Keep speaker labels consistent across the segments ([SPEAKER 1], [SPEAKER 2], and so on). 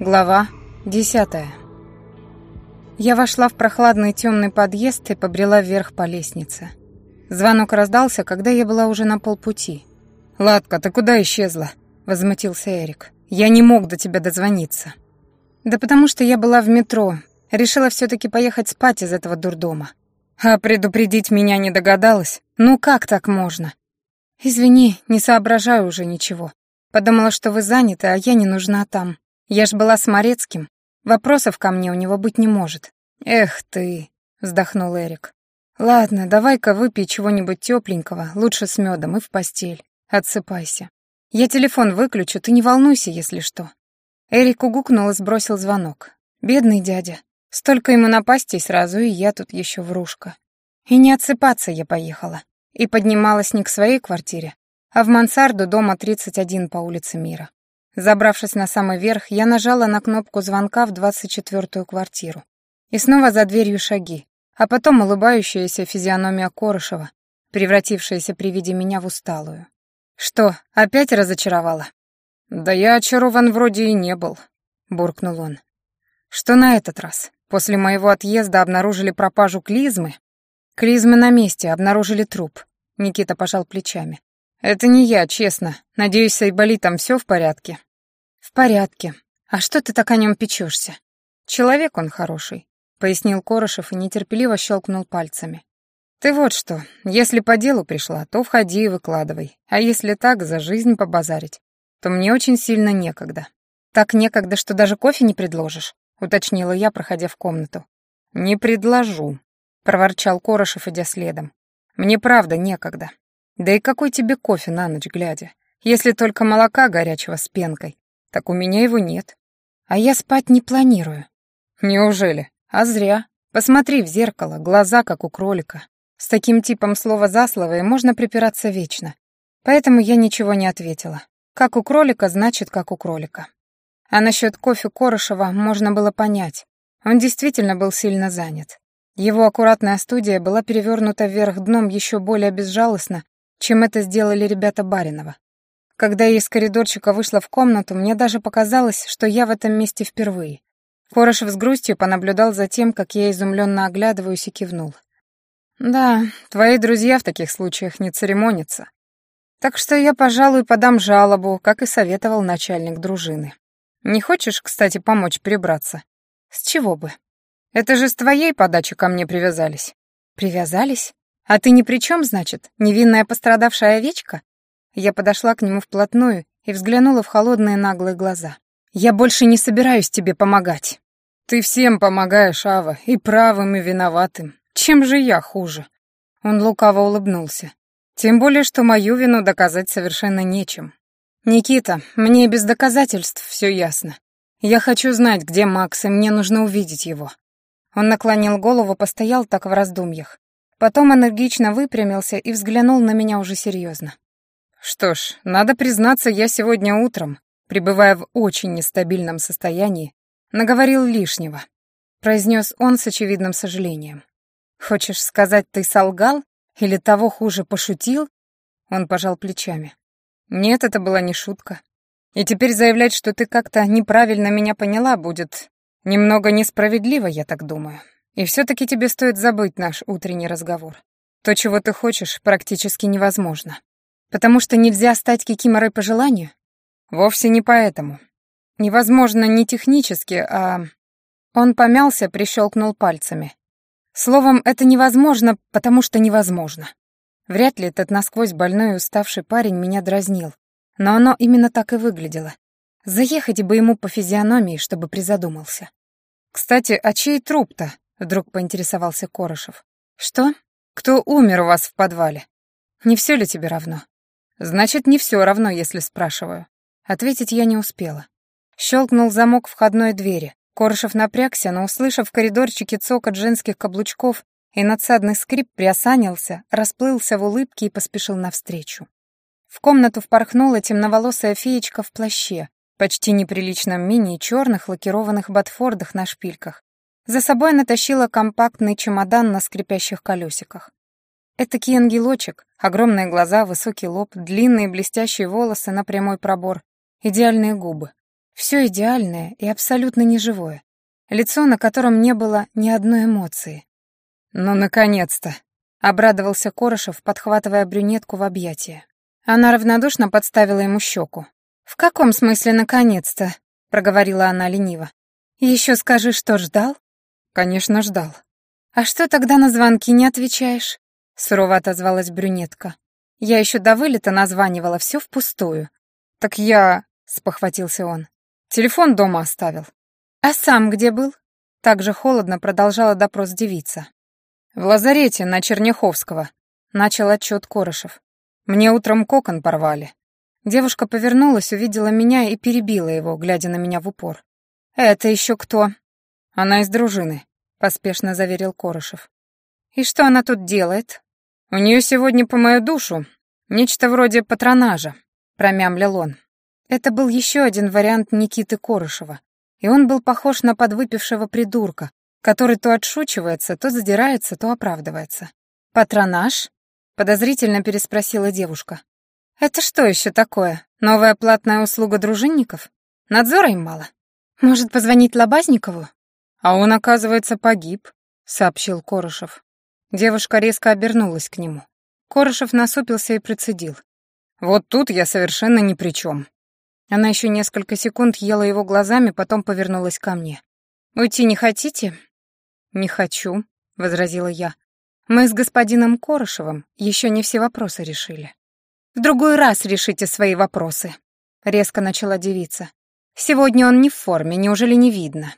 [SPEAKER 1] Глава десятая. Я вошла в прохладный темный подъезд и побрела вверх по лестнице. Звонок раздался, когда я была уже на полпути. «Ладка, ты куда исчезла?» — возмутился Эрик. «Я не мог до тебя дозвониться». «Да потому что я была в метро. Решила все-таки поехать спать из этого дурдома. А предупредить меня не догадалась? Ну как так можно?» «Извини, не соображаю уже ничего. Подумала, что вы заняты, а я не нужна там. Я ж была с Морецким. Вопросов ко мне у него быть не может. Эх ты, вздохнул Эрик. Ладно, давай-ка выпей чего-нибудь тепленького, лучше с медом и в постель. Отсыпайся. Я телефон выключу, ты не волнуйся, если что. Эрик угукнул и сбросил звонок. Бедный дядя. Столько ему напастей сразу, и я тут еще врушка. И не отсыпаться я поехала. И поднималась не к своей квартире, а в мансарду дома 31 по улице Мира. Забравшись на самый верх, я нажала на кнопку звонка в двадцать четвертую квартиру. И снова за дверью шаги, а потом улыбающаяся физиономия Корышева, превратившаяся при виде меня в усталую. «Что, опять разочаровала?» «Да я очарован вроде и не был», — буркнул он. «Что на этот раз? После моего отъезда обнаружили пропажу клизмы?» «Клизмы на месте, обнаружили труп», — Никита пожал плечами. «Это не я, честно. Надеюсь, с Айболитом все в порядке?» «В порядке. А что ты так о нем печешься?» «Человек он хороший», — пояснил Корошев и нетерпеливо щелкнул пальцами. «Ты вот что, если по делу пришла, то входи и выкладывай, а если так, за жизнь побазарить, то мне очень сильно некогда». «Так некогда, что даже кофе не предложишь», — уточнила я, проходя в комнату. «Не предложу», — проворчал Корошев, идя следом. «Мне правда некогда. Да и какой тебе кофе на ночь глядя, если только молока горячего с пенкой, так у меня его нет. А я спать не планирую. Неужели? А зря. Посмотри в зеркало, глаза как у кролика. С таким типом слова за слово и можно припираться вечно. Поэтому я ничего не ответила. Как у кролика, значит, как у кролика. А насчет кофе Корышева можно было понять. Он действительно был сильно занят. Его аккуратная студия была перевернута вверх дном еще более безжалостно, чем это сделали ребята Баринова. Когда я из коридорчика вышла в комнату, мне даже показалось, что я в этом месте впервые. Хорошев с грустью понаблюдал за тем, как я изумленно оглядываюсь и кивнул. «Да, твои друзья в таких случаях не церемонятся. Так что я, пожалуй, подам жалобу, как и советовал начальник дружины. Не хочешь, кстати, помочь прибраться? С чего бы? Это же с твоей подачи ко мне привязались». «Привязались? А ты ни при чем, значит? Невинная пострадавшая овечка?» Я подошла к нему вплотную и взглянула в холодные наглые глаза. «Я больше не собираюсь тебе помогать». «Ты всем помогаешь, Ава, и правым, и виноватым. Чем же я хуже?» Он лукаво улыбнулся. «Тем более, что мою вину доказать совершенно нечем. Никита, мне без доказательств все ясно. Я хочу знать, где Макс, и мне нужно увидеть его». Он наклонил голову, постоял так в раздумьях. Потом энергично выпрямился и взглянул на меня уже серьезно. Что ж, надо признаться, я сегодня утром, пребывая в очень нестабильном состоянии, наговорил лишнего. Произнес он с очевидным сожалением. «Хочешь сказать, ты солгал? Или того хуже пошутил?» Он пожал плечами. «Нет, это была не шутка. И теперь заявлять, что ты как-то неправильно меня поняла, будет немного несправедливо, я так думаю. И все-таки тебе стоит забыть наш утренний разговор. То, чего ты хочешь, практически невозможно. Потому что нельзя стать кикиморой по желанию? Вовсе не поэтому. Невозможно не технически, а... Он помялся, прищелкнул пальцами. Словом, это невозможно, потому что невозможно. Вряд ли этот насквозь больной и уставший парень меня дразнил. Но оно именно так и выглядело. Заехать бы ему по физиономии, чтобы призадумался. «Кстати, а чей труп-то?» — вдруг поинтересовался Корошев. «Что? Кто умер у вас в подвале? Не все ли тебе равно? Значит, не все равно, если спрашиваю. Ответить я не успела. Щелкнул замок входной двери. Коршев напрягся, но, услышав в коридорчике цокот женских каблучков и надсадный скрип, приосанился, расплылся в улыбке и поспешил навстречу. В комнату впорхнула темноволосая феечка в плаще, почти неприличном мини черных лакированных ботфордах на шпильках. За собой она тащила компактный чемодан на скрипящих колесиках. Этакий ангелочек, огромные глаза, высокий лоб, длинные блестящие волосы на прямой пробор, идеальные губы. Все идеальное и абсолютно неживое. Лицо, на котором не было ни одной эмоции. «Ну, наконец-то!» — обрадовался Корошев, подхватывая брюнетку в объятия. Она равнодушно подставила ему щеку. «В каком смысле наконец-то?» — проговорила она лениво. «Еще скажи, что ждал?» «Конечно, ждал». «А что тогда на звонки не отвечаешь?» — сурово отозвалась брюнетка. «Я еще до вылета названивала, все впустую». «Так я...» — спохватился он. «Телефон дома оставил». «А сам где был?» Так же холодно продолжала допрос девица. «В лазарете на Черняховского», — начал отчет Корошев. «Мне утром кокон порвали». Девушка повернулась, увидела меня и перебила его, глядя на меня в упор. «Это еще кто?» «Она из дружины», — поспешно заверил Корошев. «И что она тут делает?» «У нее сегодня по мою душу нечто вроде патронажа», — промямлил он. Это был еще один вариант Никиты Корошева, и он был похож на подвыпившего придурка, который то отшучивается, то задирается, то оправдывается. «Патронаж?» — подозрительно переспросила девушка. «Это что еще такое? Новая платная услуга дружинников? Надзора им мало? Может, позвонить Лобазникову?» «А он, оказывается, погиб», — сообщил Корошев. Девушка резко обернулась к нему. Корошев насупился и процедил. «Вот тут я совершенно ни при чем. Она еще несколько секунд ела его глазами, потом повернулась ко мне. «Уйти не хотите?» «Не хочу», — возразила я. «Мы с господином Корошевым еще не все вопросы решили». «В другой раз решите свои вопросы», — резко начала девица. «Сегодня он не в форме, неужели не видно?»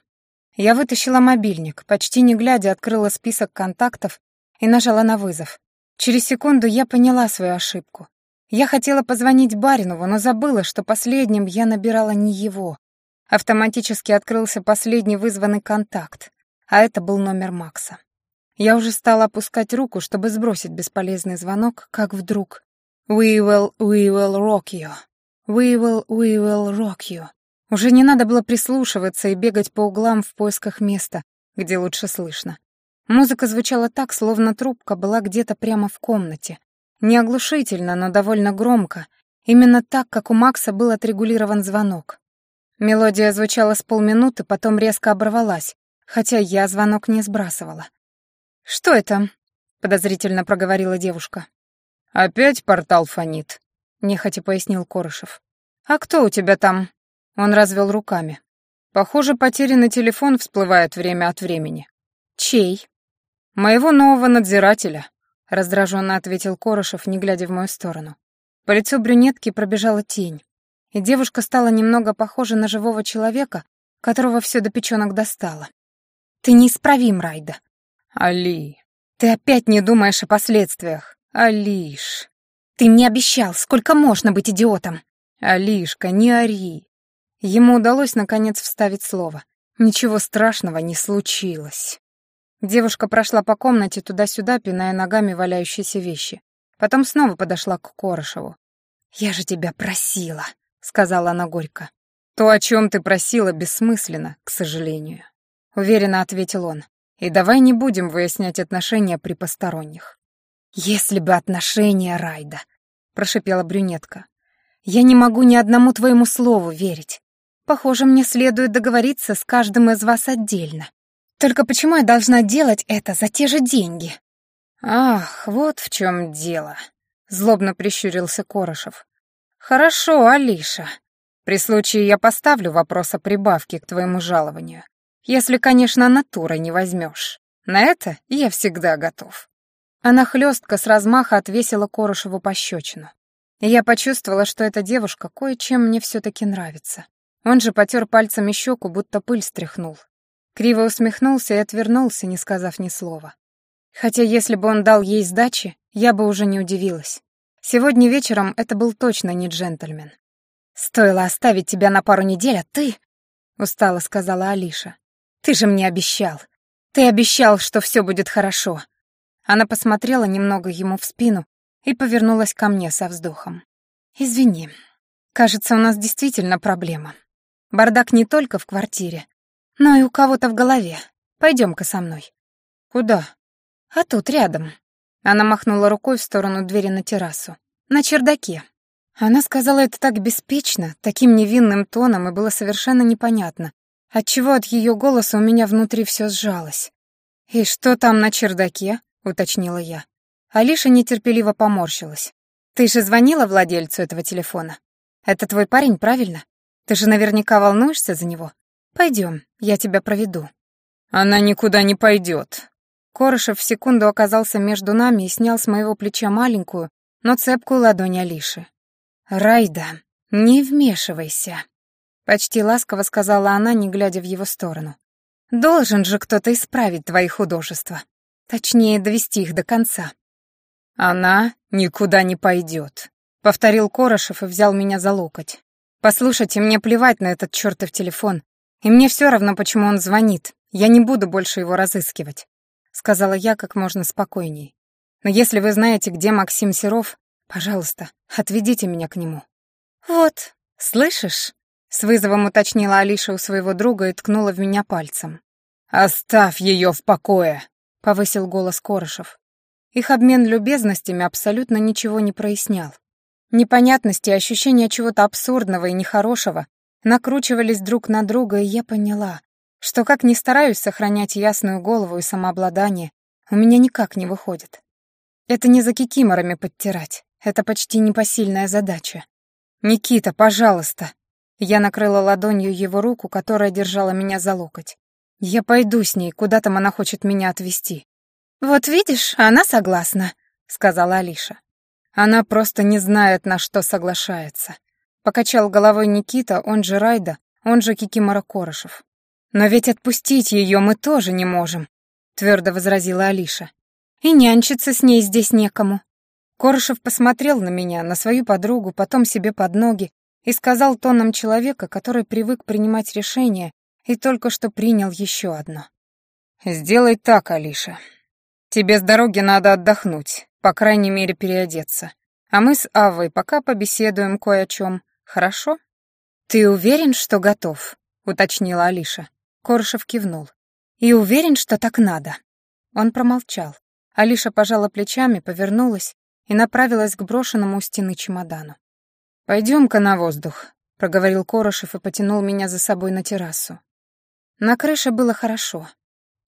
[SPEAKER 1] Я вытащила мобильник, почти не глядя открыла список контактов и нажала на вызов. Через секунду я поняла свою ошибку. Я хотела позвонить Баринову, но забыла, что последним я набирала не его. Автоматически открылся последний вызванный контакт, а это был номер Макса. Я уже стала опускать руку, чтобы сбросить бесполезный звонок, как вдруг «We will, we will rock you. We will, we will rock you». Уже не надо было прислушиваться и бегать по углам в поисках места, где лучше слышно. Музыка звучала так, словно трубка была где-то прямо в комнате, не оглушительно, но довольно громко, именно так, как у Макса был отрегулирован звонок. Мелодия звучала с полминуты, потом резко оборвалась, хотя я звонок не сбрасывала. «Что это?» — подозрительно проговорила девушка. «Опять портал фонит», — нехотя пояснил Корышев. «А кто у тебя там?» Он развел руками. «Похоже, потерянный телефон всплывает время от времени». «Чей?» «Моего нового надзирателя», раздраженно ответил Корошев, не глядя в мою сторону. По лицу брюнетки пробежала тень, и девушка стала немного похожа на живого человека, которого все до печенок достало. «Ты неисправим, Райда». «Али, ты опять не думаешь о последствиях. Алиш». «Ты мне обещал, сколько можно быть идиотом?» «Алишка, не ори». Ему удалось, наконец, вставить слово. «Ничего страшного не случилось». Девушка прошла по комнате туда-сюда, пиная ногами валяющиеся вещи. Потом снова подошла к Корошеву. «Я же тебя просила», — сказала она горько. «То, о чем ты просила, бессмысленно, к сожалению», — уверенно ответил он. «И давай не будем выяснять отношения при посторонних». «Если бы отношения, Райда», — прошипела брюнетка. «Я не могу ни одному твоему слову верить. Похоже, мне следует договориться с каждым из вас отдельно. Только почему я должна делать это за те же деньги? Ах, вот в чем дело, злобно прищурился Корошев. Хорошо, Алиша. При случае я поставлю вопрос о прибавке к твоему жалованию. Если, конечно, натурой не возьмешь. На это я всегда готов. Она хлестко с размаха отвесила Корошеву пощечину. Я почувствовала, что эта девушка кое-чем мне все-таки нравится. Он же потер пальцами щеку, будто пыль стряхнул. Криво усмехнулся и отвернулся, не сказав ни слова. Хотя если бы он дал ей сдачи, я бы уже не удивилась. Сегодня вечером это был точно не джентльмен. «Стоило оставить тебя на пару недель, а ты...» — устало сказала Алиша. «Ты же мне обещал. Ты обещал, что все будет хорошо». Она посмотрела немного ему в спину и повернулась ко мне со вздохом. «Извини. Кажется, у нас действительно проблема. Бардак не только в квартире, но и у кого-то в голове. Пойдем-ка со мной». «Куда?» «А тут, рядом». Она махнула рукой в сторону двери на террасу. «На чердаке». Она сказала это так беспечно, таким невинным тоном, и было совершенно непонятно, отчего от ее голоса у меня внутри все сжалось. «И что там на чердаке?» — уточнила я. Алиша нетерпеливо поморщилась. «Ты же звонила владельцу этого телефона? Это твой парень, правильно? Ты же наверняка волнуешься за него. Пойдем, я тебя проведу».
[SPEAKER 2] «Она никуда не пойдет».
[SPEAKER 1] Корышев в секунду оказался между нами и снял с моего плеча маленькую, но цепкую ладонь Алиши. «Райда, не вмешивайся», — почти ласково сказала она, не глядя в его сторону. «Должен же кто-то исправить твои художества. Точнее, довести их до конца».
[SPEAKER 2] «Она никуда не пойдет», — повторил Корошев и взял меня за локоть.
[SPEAKER 1] «Послушайте, мне плевать на этот чертов телефон, и мне все равно, почему он звонит. Я не буду больше его разыскивать», — сказала я как можно спокойней. «Но если вы знаете, где Максим Серов, Пожалуйста, отведите меня к нему». «Вот, слышишь?» — с вызовом уточнила Алиша у своего друга и ткнула в меня пальцем.
[SPEAKER 2] «Оставь ее в покое!»
[SPEAKER 1] — повысил голос Корошев. Их обмен любезностями абсолютно ничего не прояснял. Непонятности и ощущения чего-то абсурдного и нехорошего накручивались друг на друга, и я поняла, что как ни стараюсь сохранять ясную голову и самообладание, у меня никак не выходит. Это не за кикиморами подтирать. Это почти непосильная задача. «Никита, пожалуйста!» Я накрыла ладонью его руку, которая держала меня за локоть. «Я пойду с ней, куда там она хочет меня отвезти». «Вот видишь, она согласна», — сказала Алиша. «Она просто не знает, на что соглашается». Покачал головой Никита, он же Райда, он же Кикимора Корошев. «Но ведь отпустить ее мы тоже не можем», — твердо возразила Алиша. «И нянчиться с ней здесь некому. Корышев посмотрел на меня, на свою подругу, потом себе под ноги и сказал тоном человека, который привык принимать решения и только что принял еще одно. «Сделай так, Алиша. Тебе с дороги надо отдохнуть, по крайней мере переодеться. А мы с Авой пока побеседуем кое о чем, хорошо?» «Ты уверен, что готов?» — уточнила Алиша. Корышев кивнул. «И уверен, что так надо?» Он промолчал. Алиша пожала плечами, повернулась и направилась к брошенному у стены чемодану. «Пойдем-ка на воздух», — проговорил Корошев и потянул меня за собой на террасу. На крыше было хорошо.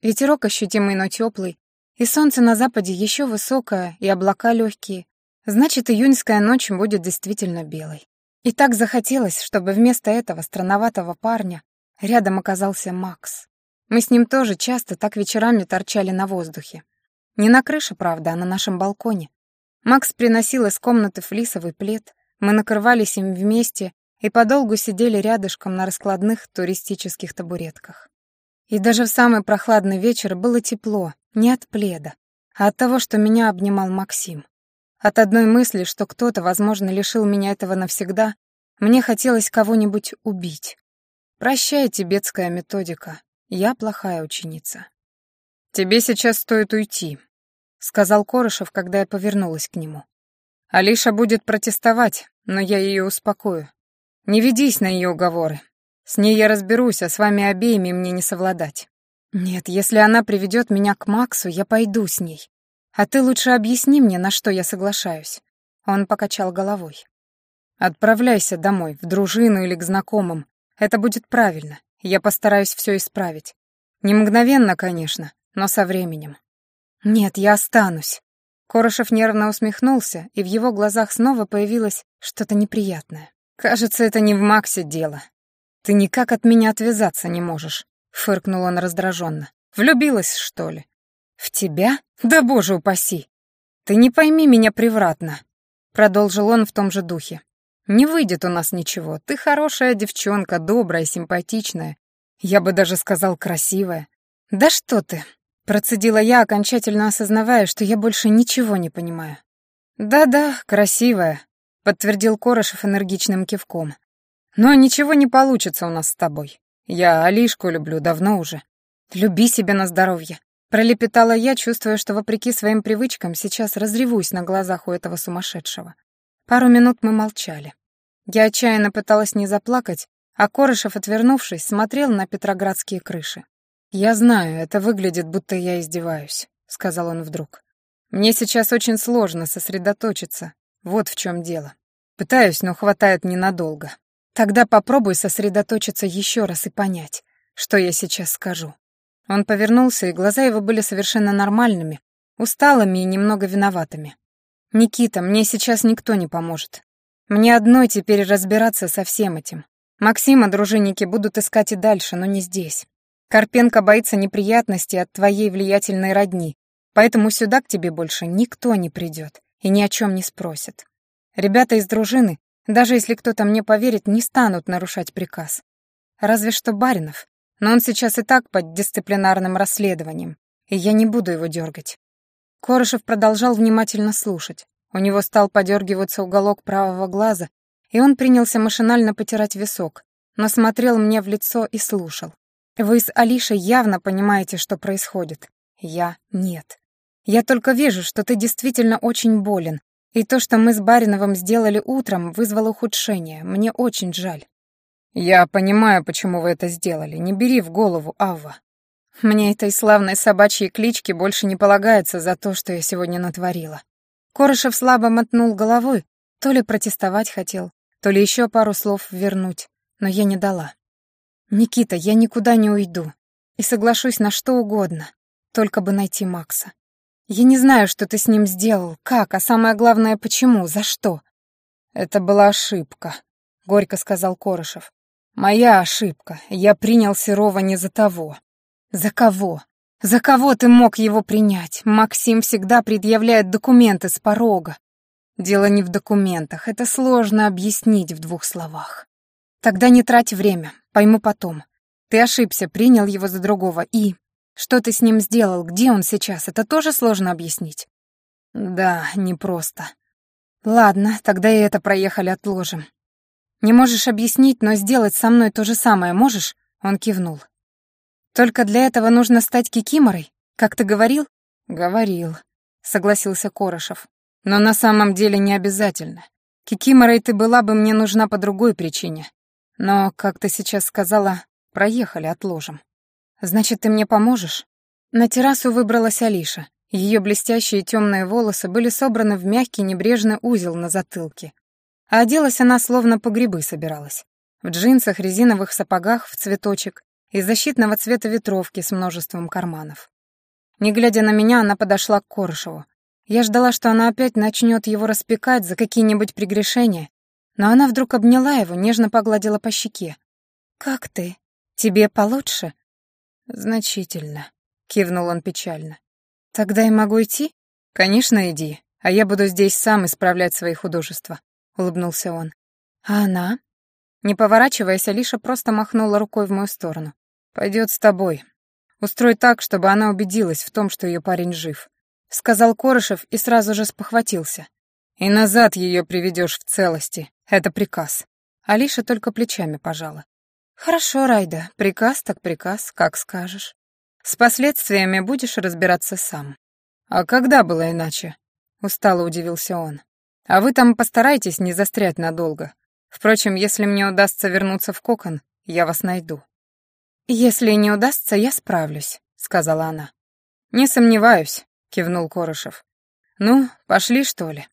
[SPEAKER 1] Ветерок ощутимый, но теплый, и солнце на западе еще высокое, и облака легкие. Значит, июньская ночь будет действительно белой. И так захотелось, чтобы вместо этого странноватого парня рядом оказался Макс. Мы с ним тоже часто так вечерами торчали на воздухе. Не на крыше, правда, а на нашем балконе. Макс приносил из комнаты флисовый плед, мы накрывались им вместе и подолгу сидели рядышком на раскладных туристических табуретках. И даже в самый прохладный вечер было тепло, не от пледа, а от того, что меня обнимал Максим. От одной мысли, что кто-то, возможно, лишил меня этого навсегда, мне хотелось кого-нибудь убить. Прощай, тибетская методика, я плохая ученица. «Тебе сейчас стоит уйти», сказал Корышев, когда я повернулась к нему. Алиша будет протестовать, но я ее успокою. Не ведись на ее уговоры. С ней я разберусь, а с вами обеими мне не совладать. Нет, если она приведет меня к Максу, я пойду с ней. А ты лучше объясни мне, на что я соглашаюсь. Он покачал головой. Отправляйся домой, в дружину или к знакомым. Это будет правильно. Я постараюсь все исправить. Не мгновенно, конечно, но со временем. «Нет, я останусь». Корошев нервно усмехнулся, и в его глазах снова появилось что-то неприятное. «Кажется, это не в Максе дело. Ты никак от меня отвязаться не можешь», — фыркнул он раздраженно. «Влюбилась, что ли?» «В тебя? Да боже упаси!» «Ты не пойми меня превратно», — продолжил он в том же духе. «Не выйдет у нас ничего. Ты хорошая девчонка, добрая, симпатичная. Я бы даже сказал, красивая. Да что ты, Процедила я, окончательно осознавая, что я больше ничего не понимаю. «Да-да, красивая», — подтвердил Корошев энергичным кивком. «Но ничего не получится у нас с тобой. Я Алишку люблю давно уже. Люби себя на здоровье», — пролепетала я, чувствуя, что вопреки своим привычкам сейчас разревусь на глазах у этого сумасшедшего. Пару минут мы молчали. Я отчаянно пыталась не заплакать, а Корошев, отвернувшись, смотрел на петроградские крыши. «Я знаю, это выглядит, будто я издеваюсь», — сказал он вдруг. «Мне сейчас очень сложно сосредоточиться. Вот в чем дело. Пытаюсь, но хватает ненадолго. Тогда попробуй сосредоточиться еще раз и понять, что я сейчас скажу. Он повернулся, и глаза его были совершенно нормальными, усталыми и немного виноватыми. «Никита, мне сейчас никто не поможет. Мне одной теперь разбираться со всем этим. Максима дружинники будут искать и дальше, но не здесь. Карпенко боится неприятностей от твоей влиятельной родни, поэтому сюда к тебе больше никто не придет и ни о чем не спросит. Ребята из дружины, даже если кто-то мне поверит, не станут нарушать приказ. Разве что Баринов, но он сейчас и так под дисциплинарным расследованием, и я не буду его дергать. Корышев продолжал внимательно слушать. У него стал подергиваться уголок правого глаза, и он принялся машинально потирать висок, но смотрел мне в лицо и слушал. «Вы с Алишей явно понимаете, что происходит. Я — нет. Я только вижу, что ты действительно очень болен, и то, что мы с Бариновым сделали утром, вызвало ухудшение. Мне очень жаль. «Я понимаю, почему вы это сделали. Не бери в голову, Авва. Мне этой славной собачьей клички больше не полагается за то, что я сегодня натворила». Корышев слабо мотнул головой, то ли протестовать хотел, то ли еще пару слов вернуть, но я не дала. «Никита, я никуда не уйду и соглашусь на что угодно, только бы найти Макса. Я не знаю, что ты с ним сделал, как, а самое главное, почему, за что». «Это была ошибка», — горько сказал Корышев. Моя ошибка. Я принял Серова не за того. За кого? За кого ты мог его принять? Максим всегда предъявляет документы с порога. Дело не в документах, это сложно объяснить в двух словах. Тогда не трать время, пойму потом. Ты ошибся, принял его за другого, и... Что ты с ним сделал, где он сейчас, это тоже сложно объяснить? Да, непросто. Ладно, тогда и это проехали отложим. «Не можешь объяснить, но сделать со мной то же самое можешь?» Он кивнул. «Только для этого нужно стать кикиморой, как ты говорил?» «Говорил», — согласился Корошев. «Но на самом деле не обязательно. Кикиморой ты была бы мне нужна по другой причине. Но, как ты сейчас сказала, проехали, отложим. Значит, ты мне поможешь?» На террасу выбралась Алиша. Ее блестящие темные волосы были собраны в мягкий небрежный узел на затылке, а оделась она словно по грибы собиралась. В джинсах, резиновых сапогах в цветочек и защитного цвета ветровки с множеством карманов. Не глядя на меня, она подошла к Корышеву. Я ждала, что она опять начнет его распекать за какие-нибудь прегрешения, но она вдруг обняла его, нежно погладила по щеке. «Как ты? Тебе получше?» «Значительно», — кивнул он печально. «Тогда я могу идти?» «Конечно, иди, а я буду здесь сам исправлять свои художества. — улыбнулся он. «А она?» Не поворачиваясь, Алиша просто махнула рукой в мою сторону. «Пойдет с тобой. Устрой так, чтобы она убедилась в том, что ее парень жив», — сказал Корышев и сразу же спохватился. «И назад ее приведешь в целости. Это приказ». Алиша только плечами пожала. «Хорошо, Райда, приказ так приказ, как скажешь. С последствиями будешь разбираться сам». «А когда было иначе?» — устало удивился он. А вы там постарайтесь не застрять надолго. Впрочем, если мне удастся вернуться в кокон, я вас найду». «Если не удастся, я справлюсь», — сказала она. «Не сомневаюсь», — кивнул Корышев. «Ну, пошли, что ли?»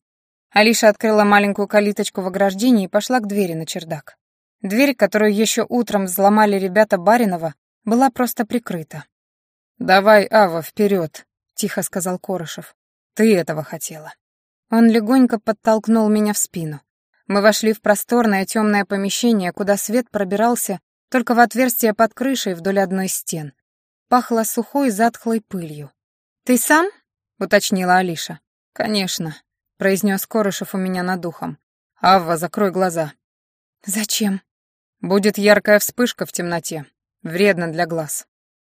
[SPEAKER 1] Алиша открыла маленькую калиточку в ограждении и пошла к двери на чердак. Дверь, которую еще утром взломали ребята Баринова, была просто прикрыта. «Давай, Ава, вперед, тихо сказал Корышев. «Ты этого хотела». Он легонько подтолкнул меня в спину. Мы вошли в просторное темное помещение, куда свет пробирался только в отверстие под крышей вдоль одной стен. Пахло сухой затхлой пылью. «Ты сам?» — уточнила Алиша. «Конечно», — произнес Корышев у меня над ухом. «Авва, закрой глаза». «Зачем?» «Будет яркая вспышка в темноте. Вредно для глаз».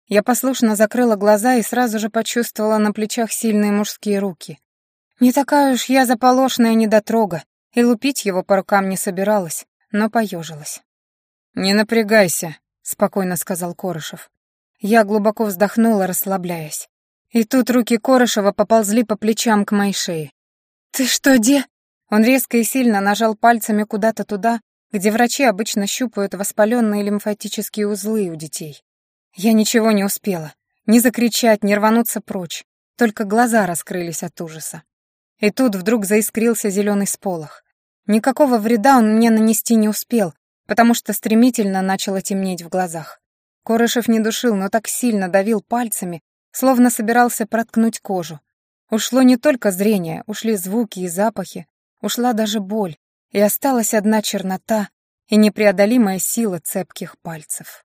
[SPEAKER 1] Я послушно закрыла глаза и сразу же почувствовала на плечах сильные мужские руки. Не такая уж я заполошная недотрога, и лупить его по рукам не собиралась, но поежилась. «Не напрягайся», — спокойно сказал Корышев. Я глубоко вздохнула, расслабляясь. И тут руки Корышева поползли по плечам к моей шее. «Ты что, де?» Он резко и сильно нажал пальцами куда-то туда, где врачи обычно щупают воспаленные лимфатические узлы у детей. Я ничего не успела. Ни закричать, ни рвануться прочь. Только глаза раскрылись от ужаса. И тут вдруг заискрился зеленый сполох. Никакого вреда он мне нанести не успел, потому что стремительно начало темнеть в глазах. Корышев не душил, но так сильно давил пальцами, словно собирался проткнуть кожу. Ушло не только зрение, ушли звуки и запахи, ушла даже боль, и осталась одна чернота и непреодолимая сила цепких пальцев.